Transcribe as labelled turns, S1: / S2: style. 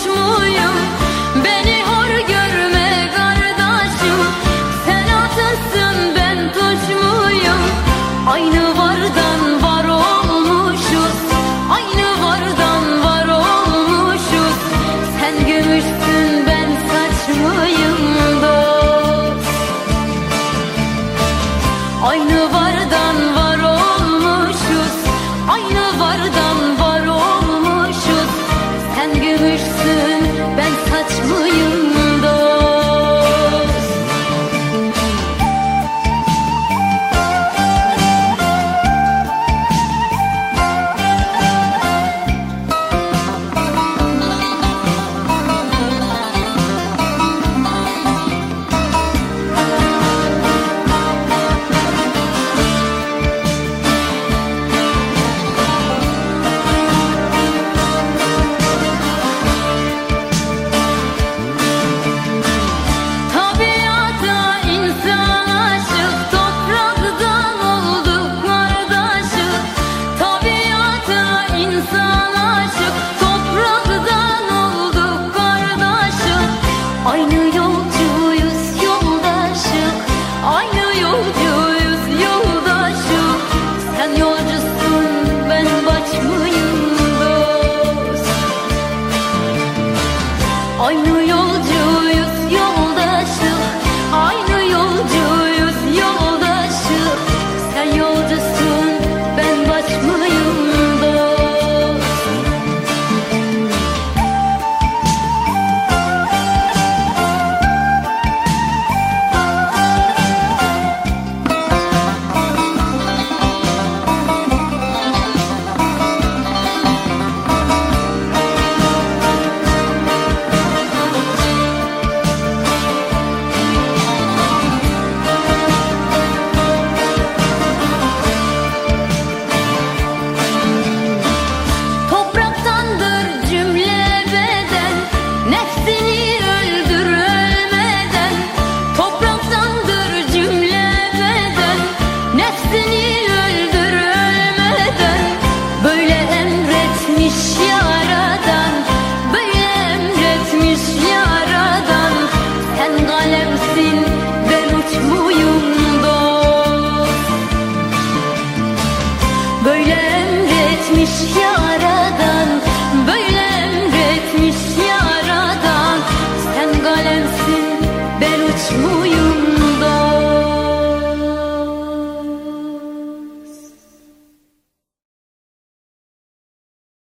S1: kaçmıyor Мою. Öylem etmiş yaradan.